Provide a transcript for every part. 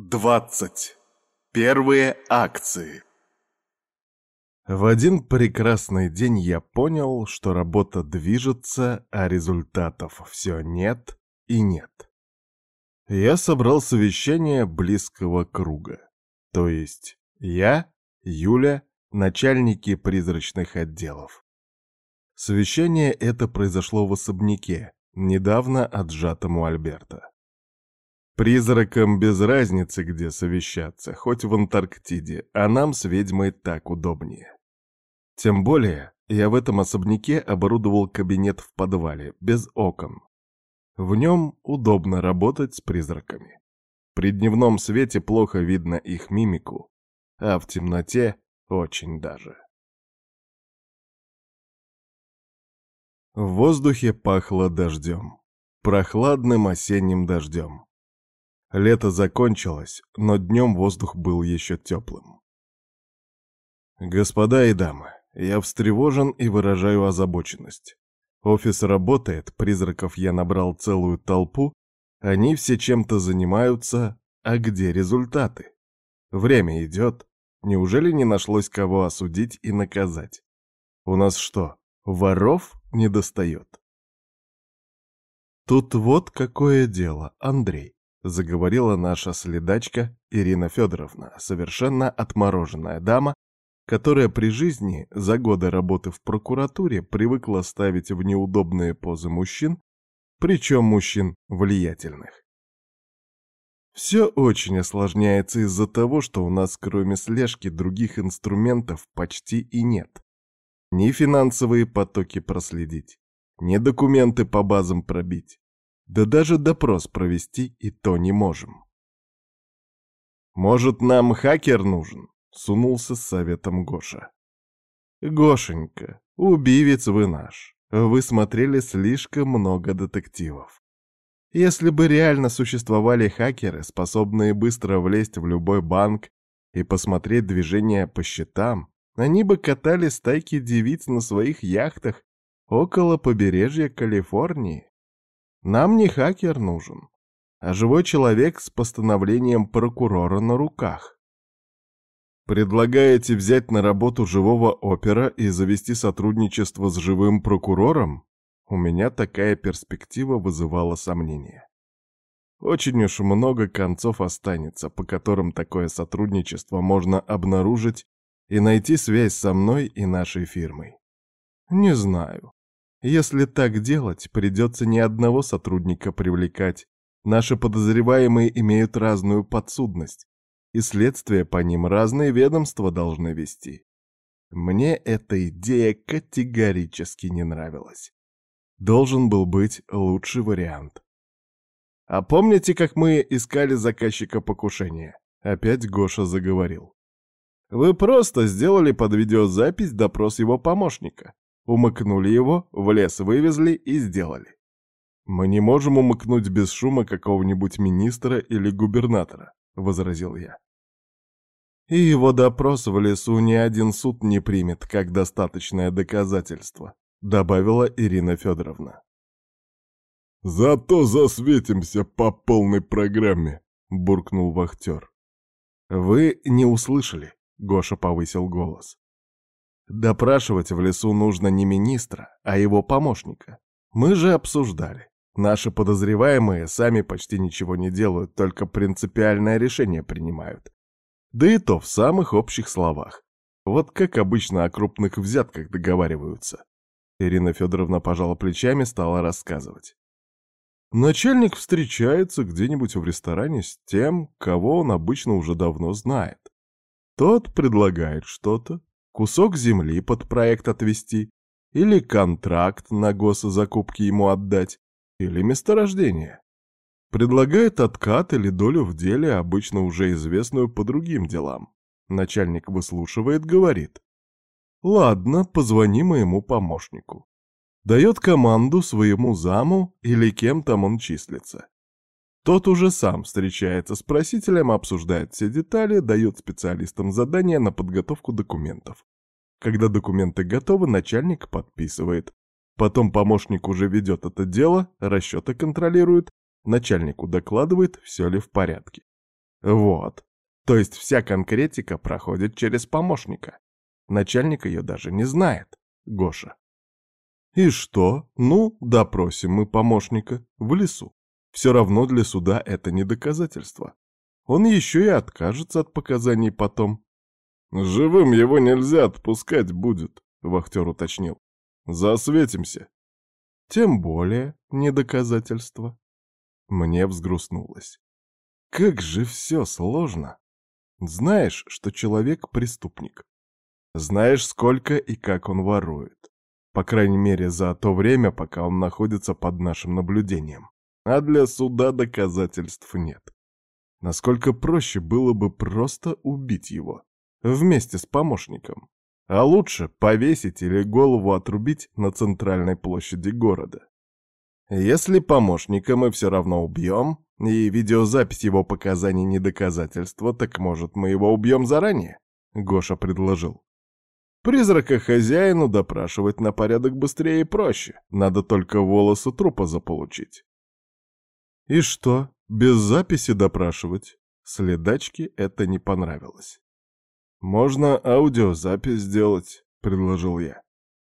20. Первые акции. В один прекрасный день я понял, что работа движется, а результатов все нет и нет. Я собрал совещание близкого круга. То есть я, Юля, начальники призрачных отделов. Совещание это произошло в особняке, недавно отжатому Альберта. Призракам без разницы, где совещаться, хоть в Антарктиде, а нам с ведьмой так удобнее. Тем более, я в этом особняке оборудовал кабинет в подвале, без окон. В нем удобно работать с призраками. При дневном свете плохо видно их мимику, а в темноте очень даже. В воздухе пахло дождем. Прохладным осенним дождем. Лето закончилось, но днем воздух был еще теплым. Господа и дамы, я встревожен и выражаю озабоченность. Офис работает, призраков я набрал целую толпу, они все чем-то занимаются, а где результаты? Время идет, неужели не нашлось кого осудить и наказать? У нас что, воров не достает? Тут вот какое дело, Андрей заговорила наша следачка Ирина Федоровна, совершенно отмороженная дама, которая при жизни за годы работы в прокуратуре привыкла ставить в неудобные позы мужчин, причем мужчин влиятельных. Все очень осложняется из-за того, что у нас кроме слежки других инструментов почти и нет. Ни финансовые потоки проследить, ни документы по базам пробить, да даже допрос провести и то не можем. «Может, нам хакер нужен?» — сунулся с советом Гоша. «Гошенька, убивец вы наш. Вы смотрели слишком много детективов. Если бы реально существовали хакеры, способные быстро влезть в любой банк и посмотреть движения по счетам, они бы катали стайки девиц на своих яхтах около побережья Калифорнии. Нам не хакер нужен, а живой человек с постановлением прокурора на руках. Предлагаете взять на работу живого опера и завести сотрудничество с живым прокурором? У меня такая перспектива вызывала сомнения. Очень уж много концов останется, по которым такое сотрудничество можно обнаружить и найти связь со мной и нашей фирмой. Не знаю. Если так делать, придется не одного сотрудника привлекать. Наши подозреваемые имеют разную подсудность, и следствие по ним разные ведомства должны вести. Мне эта идея категорически не нравилась. Должен был быть лучший вариант. А помните, как мы искали заказчика покушения? Опять Гоша заговорил. Вы просто сделали под видеозапись допрос его помощника. Умыкнули его, в лес вывезли и сделали. Мы не можем умыкнуть без шума какого-нибудь министра или губернатора, возразил я. И его допрос в лесу ни один суд не примет как достаточное доказательство, добавила Ирина Федоровна. «Зато засветимся по полной программе», — буркнул вахтер. «Вы не услышали», — Гоша повысил голос. Допрашивать в лесу нужно не министра, а его помощника. Мы же обсуждали. Наши подозреваемые сами почти ничего не делают, только принципиальное решение принимают. Да и то в самых общих словах. Вот как обычно о крупных взятках договариваются. Ирина Федоровна пожала плечами, стала рассказывать. Начальник встречается где-нибудь в ресторане с тем, кого он обычно уже давно знает. Тот предлагает что-то, кусок земли под проект отвести, или контракт на госзакупки ему отдать, или месторождение. Предлагает откат или долю в деле, обычно уже известную по другим делам. Начальник выслушивает, говорит. Ладно, позвони моему помощнику. Дает команду своему заму или кем там он числится. Тот уже сам встречается с просителем, обсуждает все детали, дает специалистам задания на подготовку документов. Когда документы готовы, начальник подписывает. Потом помощник уже ведет это дело, расчеты контролирует, начальнику докладывает, все ли в порядке. Вот. То есть вся конкретика проходит через помощника. Начальник ее даже не знает, Гоша. И что? Ну, допросим мы помощника в лесу. Все равно для суда это не доказательство. Он еще и откажется от показаний потом. «Живым его нельзя отпускать будет», — вахтер уточнил. «Засветимся». Тем более не доказательство. Мне взгрустнулось. Как же все сложно. Знаешь, что человек преступник. Знаешь, сколько и как он ворует. По крайней мере, за то время, пока он находится под нашим наблюдением. А для суда доказательств нет. Насколько проще было бы просто убить его. Вместе с помощником. А лучше повесить или голову отрубить на центральной площади города. Если помощника мы все равно убьем, и видеозапись его показаний не доказательство, так может мы его убьем заранее? Гоша предложил. Призрака хозяину допрашивать на порядок быстрее и проще. Надо только волосы трупа заполучить. И что, без записи допрашивать? Следачке это не понравилось. «Можно аудиозапись сделать», — предложил я.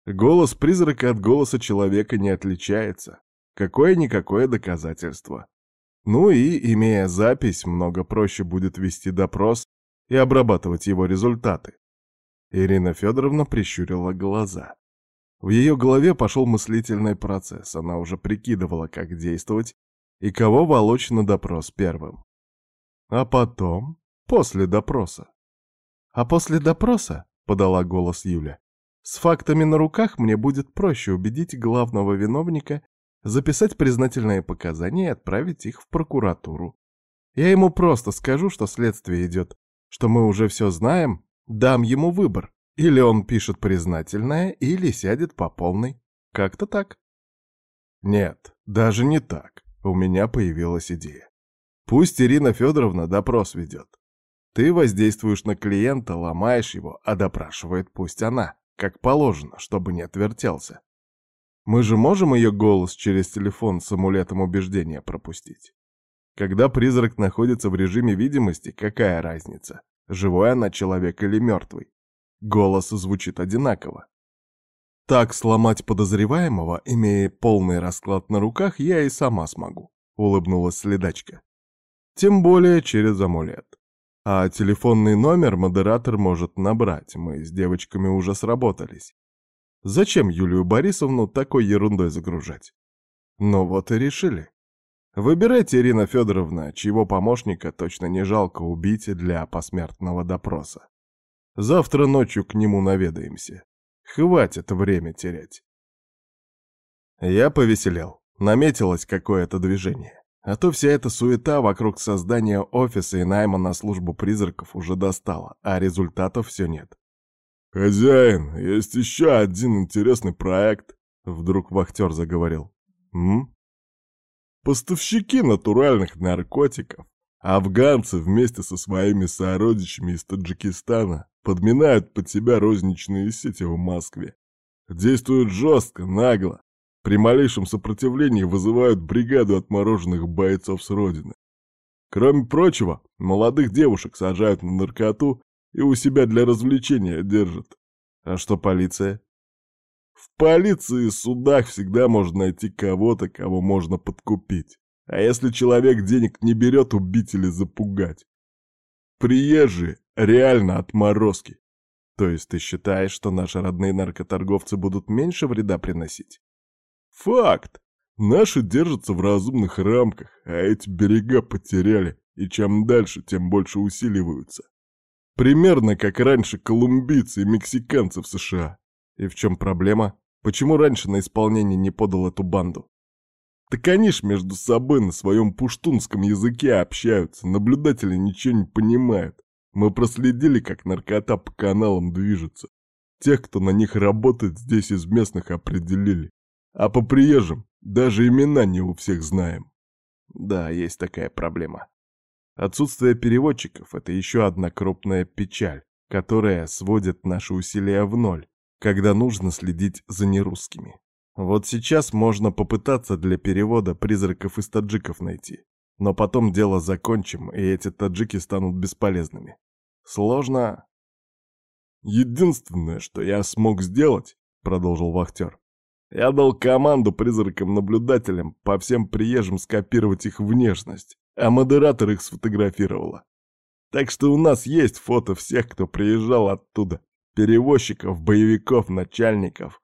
Голос призрака от голоса человека не отличается. Какое-никакое доказательство. Ну и, имея запись, много проще будет вести допрос и обрабатывать его результаты. Ирина Федоровна прищурила глаза. В ее голове пошел мыслительный процесс, она уже прикидывала, как действовать и кого волочь на допрос первым. А потом, после допроса. А после допроса, подала голос Юля, с фактами на руках мне будет проще убедить главного виновника записать признательные показания и отправить их в прокуратуру. Я ему просто скажу, что следствие идет, что мы уже все знаем, дам ему выбор. Или он пишет признательное, или сядет по полной. Как-то так. Нет, даже не так. У меня появилась идея. Пусть Ирина Федоровна допрос ведет. Ты воздействуешь на клиента, ломаешь его, а допрашивает пусть она, как положено, чтобы не отвертелся. Мы же можем ее голос через телефон с амулетом убеждения пропустить? Когда призрак находится в режиме видимости, какая разница, живой она человек или мертвый? Голос звучит одинаково. Так сломать подозреваемого, имея полный расклад на руках, я и сама смогу, улыбнулась следачка. Тем более через амулет. А телефонный номер модератор может набрать, мы с девочками уже сработались. Зачем Юлию Борисовну такой ерундой загружать? Ну вот и решили. Выбирайте, Ирина Федоровна, чьего помощника точно не жалко убить для посмертного допроса. Завтра ночью к нему наведаемся. Хватит время терять. Я повеселел. Наметилось какое-то движение. А то вся эта суета вокруг создания офиса и найма на службу призраков уже достала, а результатов все нет. «Хозяин, есть еще один интересный проект», — вдруг вахтер заговорил. «М? Поставщики натуральных наркотиков, афганцы вместе со своими сородичами из Таджикистана подминают под себя розничные сети в Москве. Действуют жестко, нагло, при малейшем сопротивлении вызывают бригаду отмороженных бойцов с родины. Кроме прочего, молодых девушек сажают на наркоту и у себя для развлечения держат. А что полиция? В полиции и судах всегда можно найти кого-то, кого можно подкупить. А если человек денег не берет, убить или запугать? Приезжие реально отморозки. То есть ты считаешь, что наши родные наркоторговцы будут меньше вреда приносить? Факт. Наши держатся в разумных рамках, а эти берега потеряли, и чем дальше, тем больше усиливаются. Примерно как раньше колумбийцы и мексиканцы в США. И в чем проблема? Почему раньше на исполнение не подал эту банду? Так они ж между собой на своем пуштунском языке общаются, наблюдатели ничего не понимают. Мы проследили, как наркота по каналам движется. Тех, кто на них работает, здесь из местных определили. А по приезжим даже имена не у всех знаем. Да, есть такая проблема. Отсутствие переводчиков — это еще одна крупная печаль, которая сводит наши усилия в ноль, когда нужно следить за нерусскими. Вот сейчас можно попытаться для перевода призраков из таджиков найти. Но потом дело закончим, и эти таджики станут бесполезными. Сложно. Единственное, что я смог сделать, продолжил вахтер, я дал команду призракам-наблюдателям по всем приезжим скопировать их внешность, а модератор их сфотографировала. Так что у нас есть фото всех, кто приезжал оттуда. Перевозчиков, боевиков, начальников.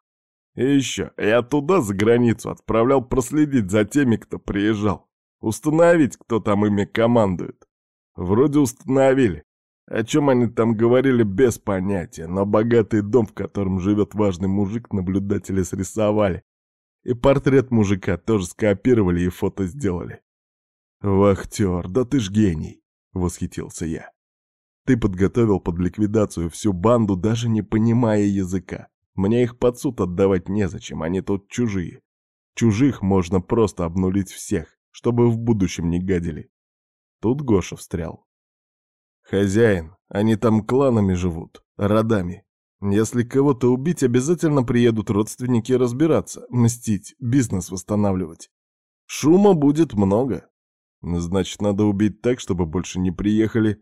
И еще, я туда, за границу, отправлял проследить за теми, кто приезжал. Установить, кто там ими командует. Вроде установили. О чем они там говорили, без понятия, но богатый дом, в котором живет важный мужик, наблюдатели срисовали. И портрет мужика тоже скопировали и фото сделали. «Вахтер, да ты ж гений!» — восхитился я. «Ты подготовил под ликвидацию всю банду, даже не понимая языка. Мне их под суд отдавать незачем, они тут чужие. Чужих можно просто обнулить всех, чтобы в будущем не гадили». Тут Гоша встрял. «Хозяин, они там кланами живут, родами. Если кого-то убить, обязательно приедут родственники разбираться, мстить, бизнес восстанавливать. Шума будет много. Значит, надо убить так, чтобы больше не приехали.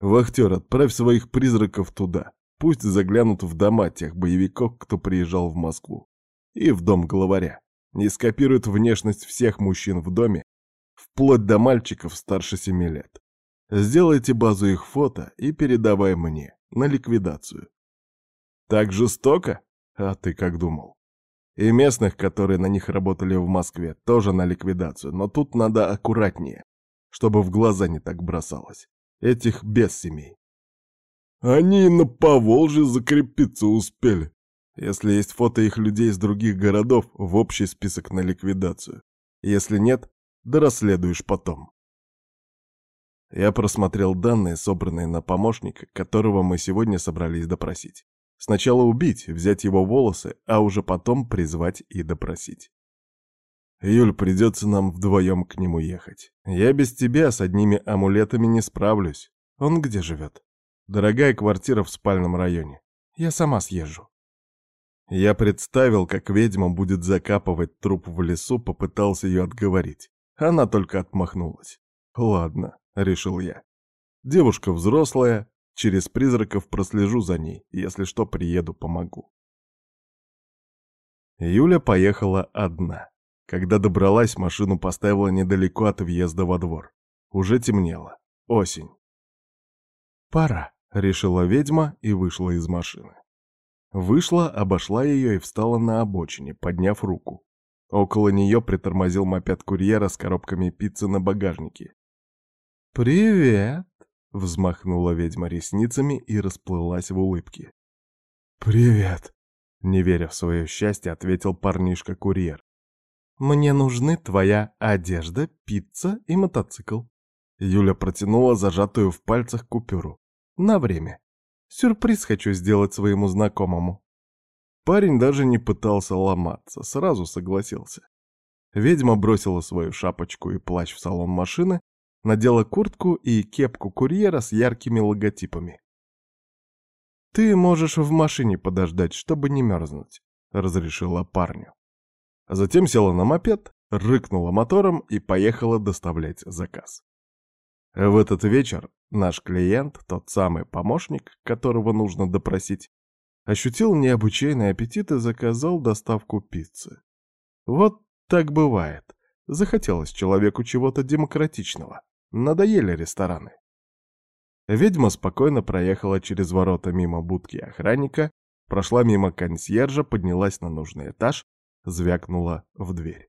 Вахтер, отправь своих призраков туда. Пусть заглянут в дома тех боевиков, кто приезжал в Москву. И в дом главаря. Не скопируют внешность всех мужчин в доме, вплоть до мальчиков старше семи лет. Сделайте базу их фото и передавай мне на ликвидацию. Так жестоко? А ты как думал? И местных, которые на них работали в Москве, тоже на ликвидацию, но тут надо аккуратнее, чтобы в глаза не так бросалось. Этих без семей. Они на Поволжье закрепиться успели. Если есть фото их людей из других городов, в общий список на ликвидацию. Если нет, да расследуешь потом. Я просмотрел данные, собранные на помощника, которого мы сегодня собрались допросить. Сначала убить, взять его волосы, а уже потом призвать и допросить. Юль, придется нам вдвоем к нему ехать. Я без тебя с одними амулетами не справлюсь. Он где живет? Дорогая квартира в спальном районе. Я сама съезжу. Я представил, как ведьма будет закапывать труп в лесу, попытался ее отговорить. Она только отмахнулась. Ладно, — решил я. Девушка взрослая, через призраков прослежу за ней, если что, приеду, помогу. Юля поехала одна. Когда добралась, машину поставила недалеко от въезда во двор. Уже темнело. Осень. «Пора», — решила ведьма и вышла из машины. Вышла, обошла ее и встала на обочине, подняв руку. Около нее притормозил мопед курьера с коробками пиццы на багажнике. «Привет!» — взмахнула ведьма ресницами и расплылась в улыбке. «Привет!» — не веря в свое счастье, ответил парнишка-курьер. «Мне нужны твоя одежда, пицца и мотоцикл». Юля протянула зажатую в пальцах купюру. «На время. Сюрприз хочу сделать своему знакомому». Парень даже не пытался ломаться, сразу согласился. Ведьма бросила свою шапочку и плащ в салон машины, надела куртку и кепку курьера с яркими логотипами. «Ты можешь в машине подождать, чтобы не мерзнуть», — разрешила парню. Затем села на мопед, рыкнула мотором и поехала доставлять заказ. В этот вечер наш клиент, тот самый помощник, которого нужно допросить, ощутил необычайный аппетит и заказал доставку пиццы. Вот так бывает. Захотелось человеку чего-то демократичного. Надоели рестораны. Ведьма спокойно проехала через ворота мимо будки охранника, прошла мимо консьержа, поднялась на нужный этаж, звякнула в дверь.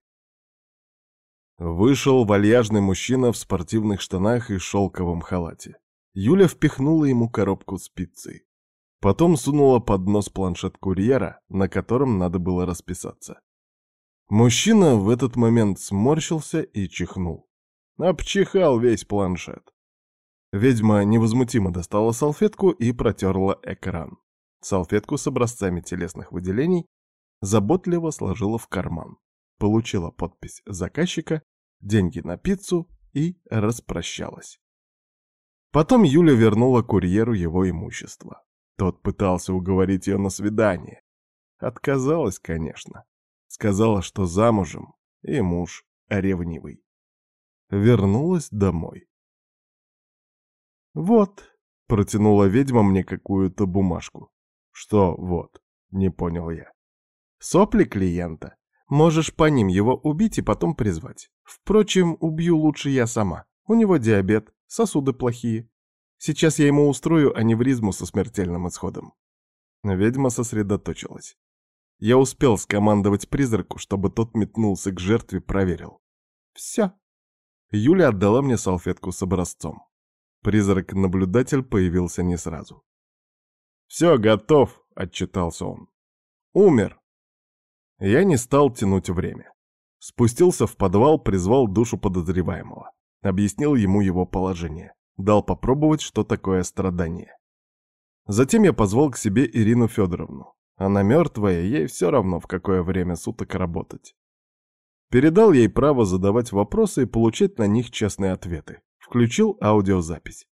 Вышел вальяжный мужчина в спортивных штанах и шелковом халате. Юля впихнула ему коробку с пиццей. Потом сунула под нос планшет курьера, на котором надо было расписаться. Мужчина в этот момент сморщился и чихнул. Обчихал весь планшет. Ведьма невозмутимо достала салфетку и протерла экран. Салфетку с образцами телесных выделений заботливо сложила в карман. Получила подпись заказчика, деньги на пиццу и распрощалась. Потом Юля вернула курьеру его имущество. Тот пытался уговорить ее на свидание. Отказалась, конечно. Сказала, что замужем, и муж ревнивый. вернулась домой. «Вот», — протянула ведьма мне какую-то бумажку. «Что вот?» — не понял я. «Сопли клиента. Можешь по ним его убить и потом призвать. Впрочем, убью лучше я сама. У него диабет, сосуды плохие. Сейчас я ему устрою аневризму со смертельным исходом». Ведьма сосредоточилась. Я успел скомандовать призраку, чтобы тот метнулся к жертве, проверил. «Все». Юля отдала мне салфетку с образцом. Призрак-наблюдатель появился не сразу. «Все, готов», — отчитался он. «Умер». Я не стал тянуть время. Спустился в подвал, призвал душу подозреваемого. Объяснил ему его положение. Дал попробовать, что такое страдание. Затем я позвал к себе Ирину Федоровну. Она мертвая, ей все равно, в какое время суток работать. Передал ей право задавать вопросы и получать на них честные ответы. Включил аудиозапись.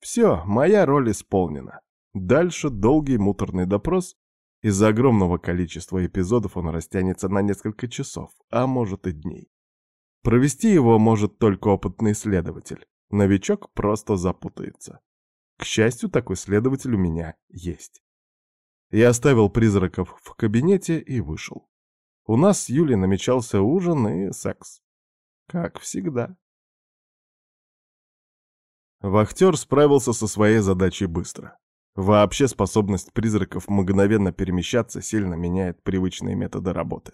Все, моя роль исполнена. Дальше долгий муторный допрос. Из-за огромного количества эпизодов он растянется на несколько часов, а может и дней. Провести его может только опытный следователь. Новичок просто запутается. К счастью, такой следователь у меня есть. Я оставил призраков в кабинете и вышел. У нас с Юлей намечался ужин и секс. Как всегда. Вахтер справился со своей задачей быстро. Вообще способность призраков мгновенно перемещаться сильно меняет привычные методы работы.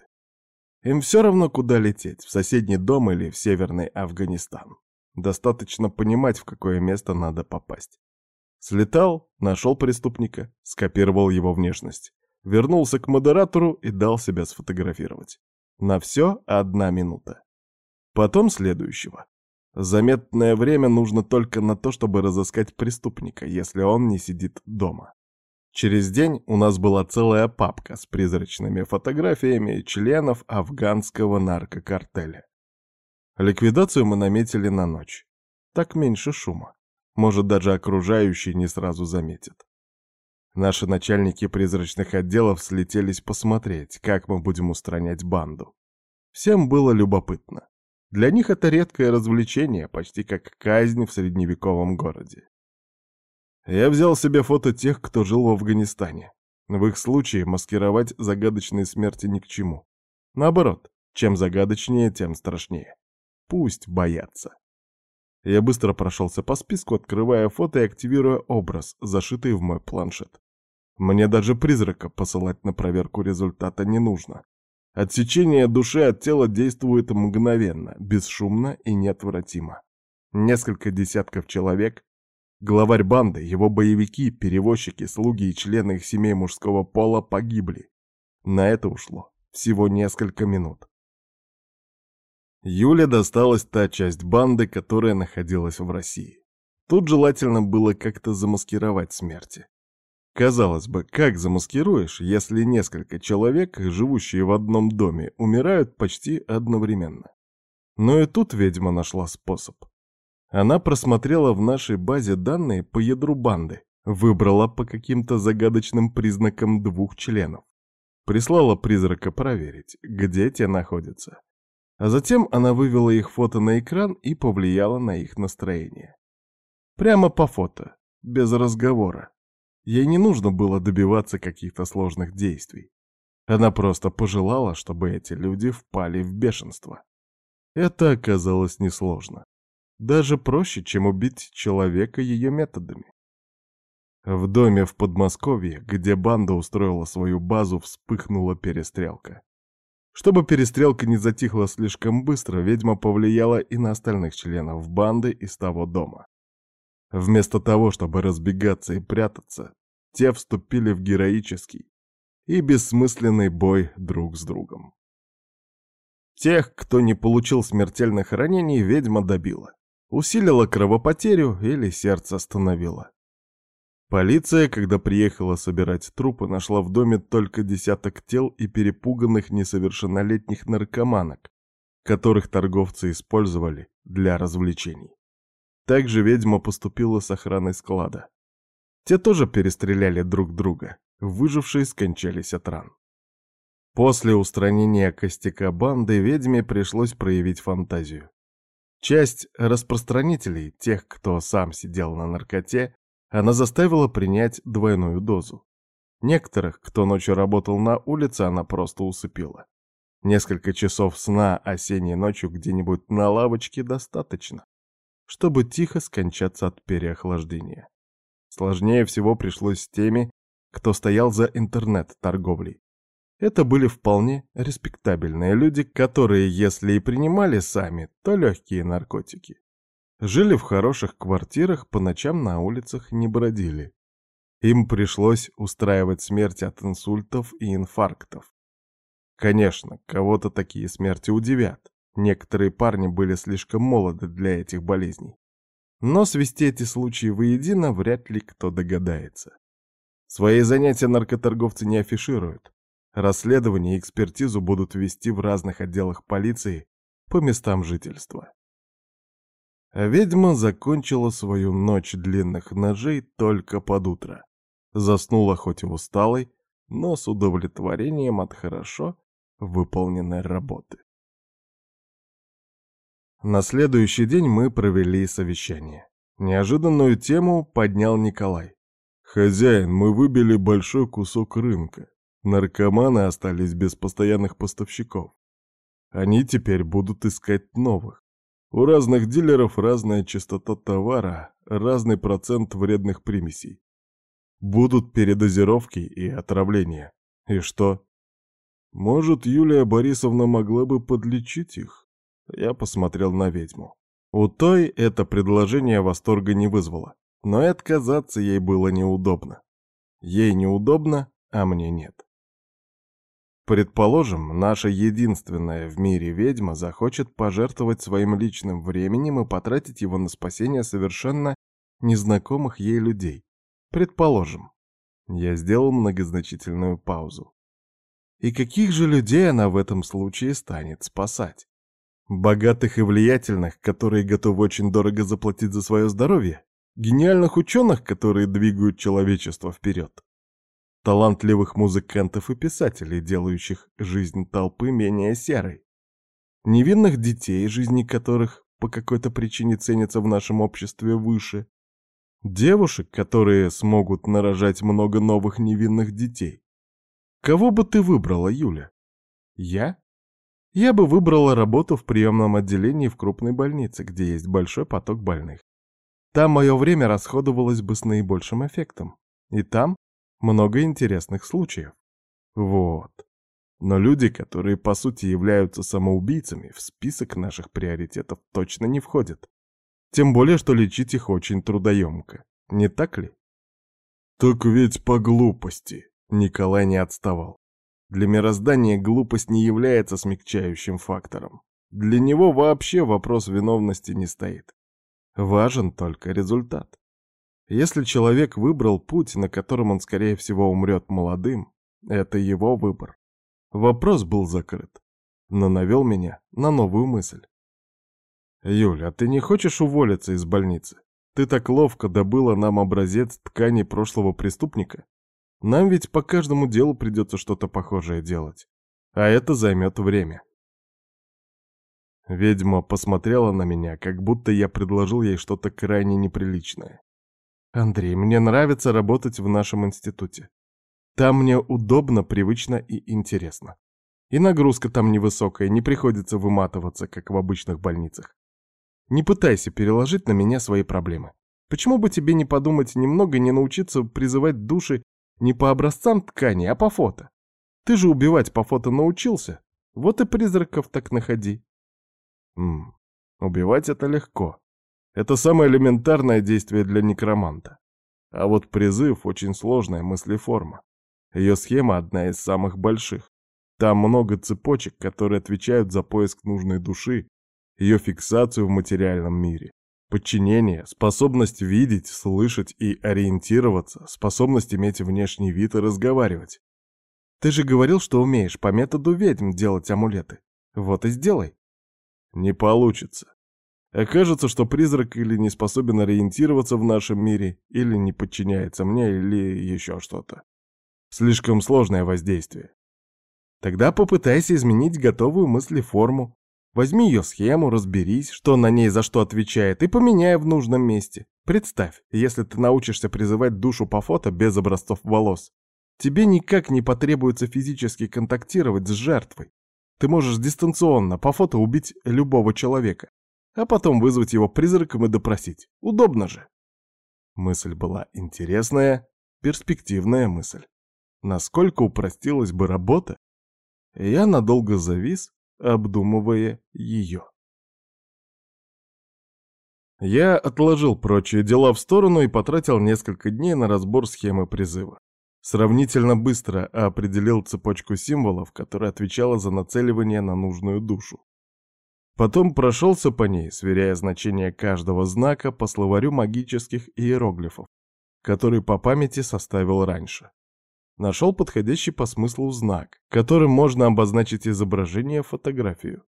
Им все равно, куда лететь, в соседний дом или в северный Афганистан. Достаточно понимать, в какое место надо попасть. Слетал, нашел преступника, скопировал его внешность. Вернулся к модератору и дал себя сфотографировать. На все одна минута. Потом следующего. Заметное время нужно только на то, чтобы разыскать преступника, если он не сидит дома. Через день у нас была целая папка с призрачными фотографиями членов афганского наркокартеля. Ликвидацию мы наметили на ночь. Так меньше шума. Может, даже окружающие не сразу заметят. Наши начальники призрачных отделов слетелись посмотреть, как мы будем устранять банду. Всем было любопытно. Для них это редкое развлечение, почти как казнь в средневековом городе. Я взял себе фото тех, кто жил в Афганистане. В их случае маскировать загадочные смерти ни к чему. Наоборот, чем загадочнее, тем страшнее. Пусть боятся. Я быстро прошелся по списку, открывая фото и активируя образ, зашитый в мой планшет. Мне даже призрака посылать на проверку результата не нужно. Отсечение души от тела действует мгновенно, бесшумно и неотвратимо. Несколько десятков человек, главарь банды, его боевики, перевозчики, слуги и члены их семей мужского пола погибли. На это ушло всего несколько минут. Юле досталась та часть банды, которая находилась в России. Тут желательно было как-то замаскировать смерти. Казалось бы, как замаскируешь, если несколько человек, живущие в одном доме, умирают почти одновременно? Но и тут ведьма нашла способ. Она просмотрела в нашей базе данные по ядру банды, выбрала по каким-то загадочным признакам двух членов. Прислала призрака проверить, где те находятся. А затем она вывела их фото на экран и повлияла на их настроение. Прямо по фото, без разговора. Ей не нужно было добиваться каких-то сложных действий. Она просто пожелала, чтобы эти люди впали в бешенство. Это оказалось несложно. Даже проще, чем убить человека ее методами. В доме в Подмосковье, где банда устроила свою базу, вспыхнула перестрелка. Чтобы перестрелка не затихла слишком быстро, ведьма повлияла и на остальных членов банды из того дома. Вместо того, чтобы разбегаться и прятаться, те вступили в героический и бессмысленный бой друг с другом. Тех, кто не получил смертельных ранений, ведьма добила. Усилила кровопотерю или сердце остановила. Полиция, когда приехала собирать трупы, нашла в доме только десяток тел и перепуганных несовершеннолетних наркоманок, которых торговцы использовали для развлечений. Также ведьма поступила с охраной склада. Те тоже перестреляли друг друга, выжившие скончались от ран. После устранения костяка банды ведьме пришлось проявить фантазию. Часть распространителей, тех, кто сам сидел на наркоте, она заставила принять двойную дозу. Некоторых, кто ночью работал на улице, она просто усыпила. Несколько часов сна осенней ночью где-нибудь на лавочке достаточно, чтобы тихо скончаться от переохлаждения. Сложнее всего пришлось с теми, кто стоял за интернет-торговлей. Это были вполне респектабельные люди, которые, если и принимали сами, то легкие наркотики. Жили в хороших квартирах, по ночам на улицах не бродили. Им пришлось устраивать смерть от инсультов и инфарктов. Конечно, кого-то такие смерти удивят. Некоторые парни были слишком молоды для этих болезней. Но свести эти случаи воедино вряд ли кто догадается. Свои занятия наркоторговцы не афишируют. Расследование и экспертизу будут вести в разных отделах полиции по местам жительства. Ведьма закончила свою ночь длинных ножей только под утро. Заснула хоть и усталой, но с удовлетворением от хорошо выполненной работы. На следующий день мы провели совещание. Неожиданную тему поднял Николай. «Хозяин, мы выбили большой кусок рынка. Наркоманы остались без постоянных поставщиков. Они теперь будут искать новых. У разных дилеров разная частота товара, разный процент вредных примесей. Будут передозировки и отравления. И что? Может, Юлия Борисовна могла бы подлечить их? Я посмотрел на ведьму. У той это предложение восторга не вызвало, но и отказаться ей было неудобно. Ей неудобно, а мне нет. Предположим, наша единственная в мире ведьма захочет пожертвовать своим личным временем и потратить его на спасение совершенно незнакомых ей людей. Предположим. Я сделал многозначительную паузу. И каких же людей она в этом случае станет спасать? Богатых и влиятельных, которые готовы очень дорого заплатить за свое здоровье? Гениальных ученых, которые двигают человечество вперед? талантливых музыкантов и писателей, делающих жизнь толпы менее серой, невинных детей, жизни которых по какой-то причине ценятся в нашем обществе выше, девушек, которые смогут нарожать много новых невинных детей. Кого бы ты выбрала, Юля? Я? Я бы выбрала работу в приемном отделении в крупной больнице, где есть большой поток больных. Там мое время расходовалось бы с наибольшим эффектом. И там много интересных случаев. Вот. Но люди, которые по сути являются самоубийцами, в список наших приоритетов точно не входят. Тем более, что лечить их очень трудоемко. Не так ли? Так ведь по глупости. Николай не отставал. Для мироздания глупость не является смягчающим фактором. Для него вообще вопрос виновности не стоит. Важен только результат. Если человек выбрал путь, на котором он, скорее всего, умрет молодым, это его выбор. Вопрос был закрыт, но навел меня на новую мысль. «Юля, а ты не хочешь уволиться из больницы? Ты так ловко добыла нам образец ткани прошлого преступника. Нам ведь по каждому делу придется что-то похожее делать, а это займет время». Ведьма посмотрела на меня, как будто я предложил ей что-то крайне неприличное. Андрей, мне нравится работать в нашем институте. Там мне удобно, привычно и интересно. И нагрузка там невысокая, не приходится выматываться, как в обычных больницах. Не пытайся переложить на меня свои проблемы. Почему бы тебе не подумать немного, не научиться призывать души не по образцам ткани, а по фото? Ты же убивать по фото научился. Вот и призраков так находи. М убивать это легко. Это самое элементарное действие для некроманта. А вот призыв — очень сложная мыслеформа. Ее схема одна из самых больших. Там много цепочек, которые отвечают за поиск нужной души, ее фиксацию в материальном мире. Подчинение, способность видеть, слышать и ориентироваться, способность иметь внешний вид и разговаривать. Ты же говорил, что умеешь по методу ведьм делать амулеты. Вот и сделай. Не получится. Окажется, что призрак или не способен ориентироваться в нашем мире, или не подчиняется мне, или еще что-то. Слишком сложное воздействие. Тогда попытайся изменить готовую мыслеформу. Возьми ее схему, разберись, что на ней за что отвечает, и поменяй в нужном месте. Представь, если ты научишься призывать душу по фото без образцов волос, тебе никак не потребуется физически контактировать с жертвой. Ты можешь дистанционно по фото убить любого человека, а потом вызвать его призраком и допросить. Удобно же. Мысль была интересная, перспективная мысль. Насколько упростилась бы работа? Я надолго завис, обдумывая ее. Я отложил прочие дела в сторону и потратил несколько дней на разбор схемы призыва. Сравнительно быстро определил цепочку символов, которая отвечала за нацеливание на нужную душу. Потом прошелся по ней, сверяя значение каждого знака по словарю магических иероглифов, который по памяти составил раньше. Нашел подходящий по смыслу знак, которым можно обозначить изображение фотографию.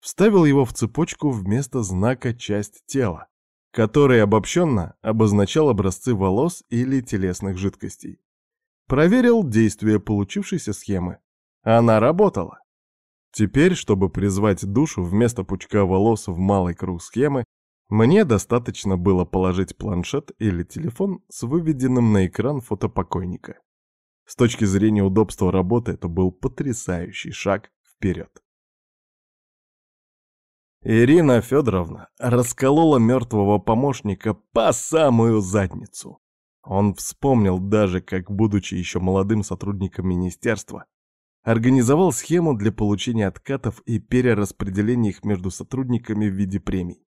Вставил его в цепочку вместо знака «часть тела», который обобщенно обозначал образцы волос или телесных жидкостей. Проверил действие получившейся схемы. Она работала. Теперь, чтобы призвать душу вместо пучка волос в малый круг схемы, мне достаточно было положить планшет или телефон с выведенным на экран фотопокойника. С точки зрения удобства работы это был потрясающий шаг вперед. Ирина Федоровна расколола мертвого помощника по самую задницу. Он вспомнил даже, как, будучи еще молодым сотрудником министерства, организовал схему для получения откатов и перераспределения их между сотрудниками в виде премий.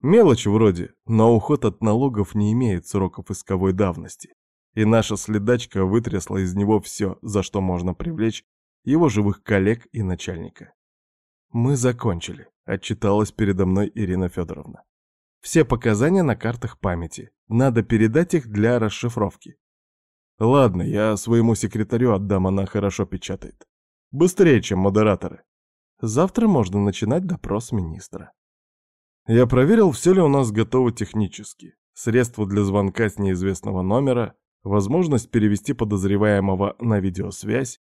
Мелочь вроде, но уход от налогов не имеет сроков исковой давности и наша следачка вытрясла из него все, за что можно привлечь его живых коллег и начальника. «Мы закончили», — отчиталась передо мной Ирина Федоровна. «Все показания на картах памяти. Надо передать их для расшифровки». «Ладно, я своему секретарю отдам, она хорошо печатает. Быстрее, чем модераторы. Завтра можно начинать допрос министра». Я проверил, все ли у нас готово технически. Средства для звонка с неизвестного номера, возможность перевести подозреваемого на видеосвязь,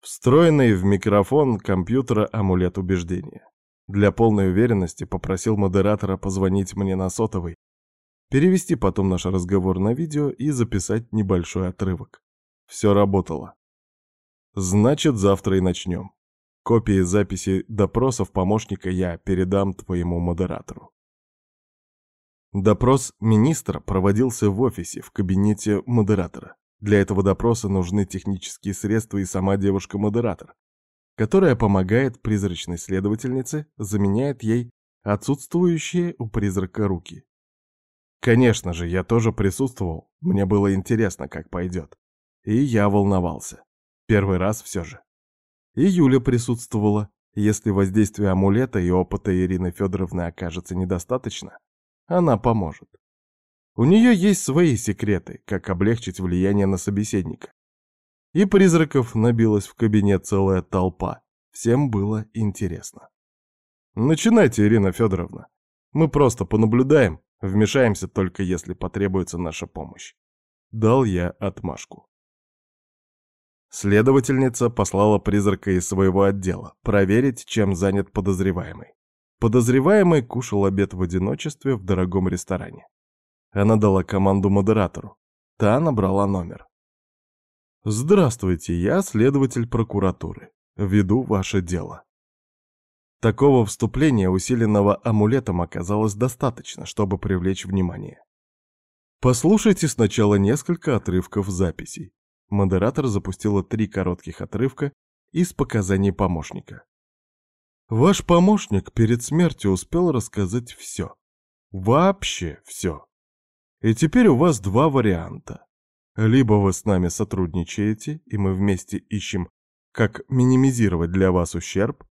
встроенный в микрофон компьютера амулет убеждения. Для полной уверенности попросил модератора позвонить мне на сотовый, перевести потом наш разговор на видео и записать небольшой отрывок. Все работало. Значит, завтра и начнем. Копии записи допросов помощника я передам твоему модератору. Допрос министра проводился в офисе, в кабинете модератора. Для этого допроса нужны технические средства и сама девушка-модератор, которая помогает призрачной следовательнице, заменяет ей отсутствующие у призрака руки. Конечно же, я тоже присутствовал, мне было интересно, как пойдет. И я волновался. Первый раз все же. И Юля присутствовала. Если воздействие амулета и опыта Ирины Федоровны окажется недостаточно, она поможет. У нее есть свои секреты, как облегчить влияние на собеседника. И призраков набилась в кабинет целая толпа. Всем было интересно. Начинайте, Ирина Федоровна. Мы просто понаблюдаем, вмешаемся только если потребуется наша помощь. Дал я отмашку. Следовательница послала призрака из своего отдела проверить, чем занят подозреваемый. Подозреваемый кушал обед в одиночестве в дорогом ресторане. Она дала команду модератору. Та набрала номер. «Здравствуйте, я следователь прокуратуры. Веду ваше дело». Такого вступления, усиленного амулетом, оказалось достаточно, чтобы привлечь внимание. Послушайте сначала несколько отрывков записей. Модератор запустила три коротких отрывка из показаний помощника. Ваш помощник перед смертью успел рассказать все. Вообще все. И теперь у вас два варианта. Либо вы с нами сотрудничаете, и мы вместе ищем, как минимизировать для вас ущерб,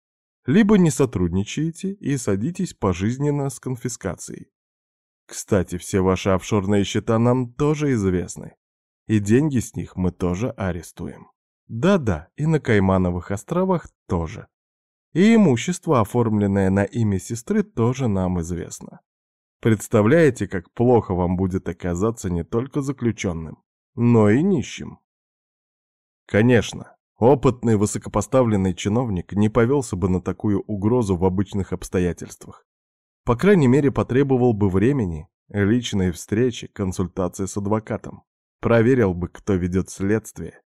либо не сотрудничаете и садитесь пожизненно с конфискацией. Кстати, все ваши офшорные счета нам тоже известны, и деньги с них мы тоже арестуем. Да-да, и на Каймановых островах тоже. И имущество, оформленное на имя сестры, тоже нам известно. Представляете, как плохо вам будет оказаться не только заключенным, но и нищим? Конечно, Опытный высокопоставленный чиновник не повелся бы на такую угрозу в обычных обстоятельствах. По крайней мере, потребовал бы времени, личной встречи, консультации с адвокатом. Проверил бы, кто ведет следствие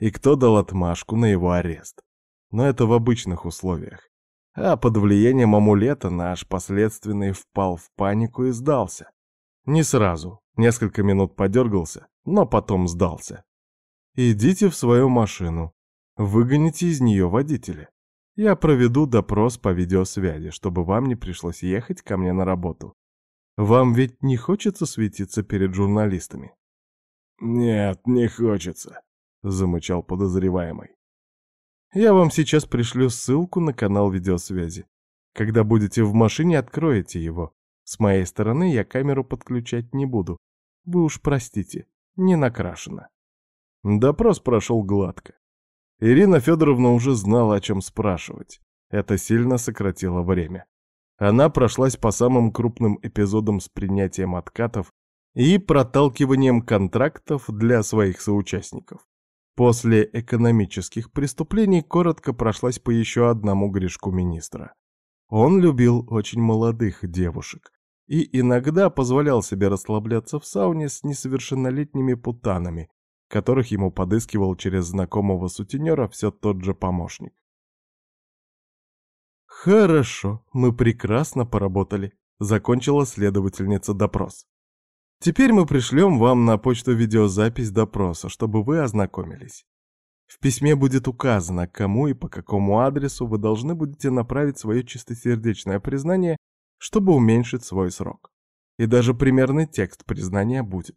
и кто дал отмашку на его арест. Но это в обычных условиях. А под влиянием амулета наш последственный впал в панику и сдался. Не сразу, несколько минут подергался, но потом сдался. «Идите в свою машину, выгоните из нее водителя. Я проведу допрос по видеосвязи, чтобы вам не пришлось ехать ко мне на работу. Вам ведь не хочется светиться перед журналистами?» «Нет, не хочется», — замычал подозреваемый. «Я вам сейчас пришлю ссылку на канал видеосвязи. Когда будете в машине, откроете его. С моей стороны я камеру подключать не буду. Вы уж простите, не накрашено». Допрос прошел гладко. Ирина Федоровна уже знала, о чем спрашивать. Это сильно сократило время. Она прошлась по самым крупным эпизодам с принятием откатов и проталкиванием контрактов для своих соучастников. После экономических преступлений коротко прошлась по еще одному грешку министра. Он любил очень молодых девушек и иногда позволял себе расслабляться в сауне с несовершеннолетними путанами, которых ему подыскивал через знакомого сутенера все тот же помощник. «Хорошо, мы прекрасно поработали», — закончила следовательница допрос. Теперь мы пришлем вам на почту видеозапись допроса, чтобы вы ознакомились. В письме будет указано, кому и по какому адресу вы должны будете направить свое чистосердечное признание, чтобы уменьшить свой срок. И даже примерный текст признания будет.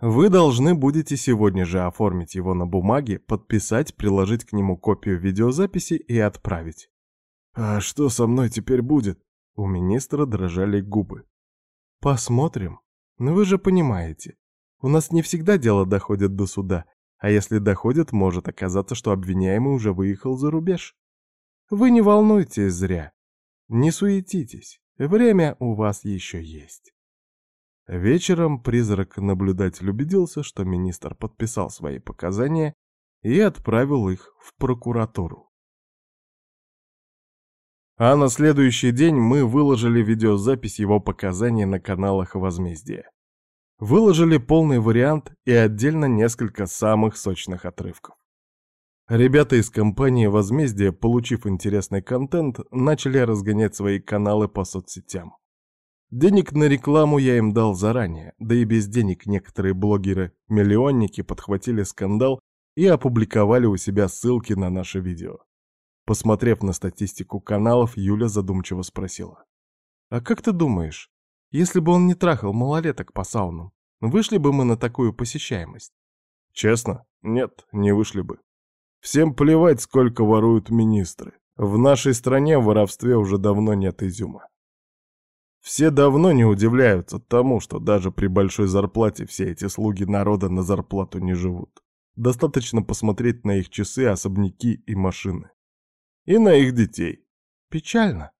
Вы должны будете сегодня же оформить его на бумаге, подписать, приложить к нему копию видеозаписи и отправить. «А что со мной теперь будет?» У министра дрожали губы. «Посмотрим», но вы же понимаете, у нас не всегда дело доходит до суда, а если доходит, может оказаться, что обвиняемый уже выехал за рубеж. Вы не волнуйтесь зря. Не суетитесь, время у вас еще есть. Вечером призрак-наблюдатель убедился, что министр подписал свои показания и отправил их в прокуратуру. А на следующий день мы выложили видеозапись его показаний на каналах Возмездия. Выложили полный вариант и отдельно несколько самых сочных отрывков. Ребята из компании «Возмездие», получив интересный контент, начали разгонять свои каналы по соцсетям. Денег на рекламу я им дал заранее, да и без денег некоторые блогеры-миллионники подхватили скандал и опубликовали у себя ссылки на наше видео. Посмотрев на статистику каналов, Юля задумчиво спросила. «А как ты думаешь, если бы он не трахал малолеток по саунам, вышли бы мы на такую посещаемость? Честно? Нет, не вышли бы. Всем плевать, сколько воруют министры. В нашей стране в воровстве уже давно нет изюма. Все давно не удивляются тому, что даже при большой зарплате все эти слуги народа на зарплату не живут. Достаточно посмотреть на их часы, особняки и машины. И на их детей. Печально.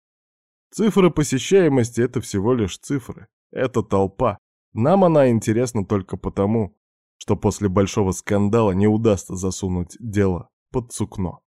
Цифры посещаемости — это всего лишь цифры. Это толпа. Нам она интересна только потому, что после большого скандала не удастся засунуть дело под сукно.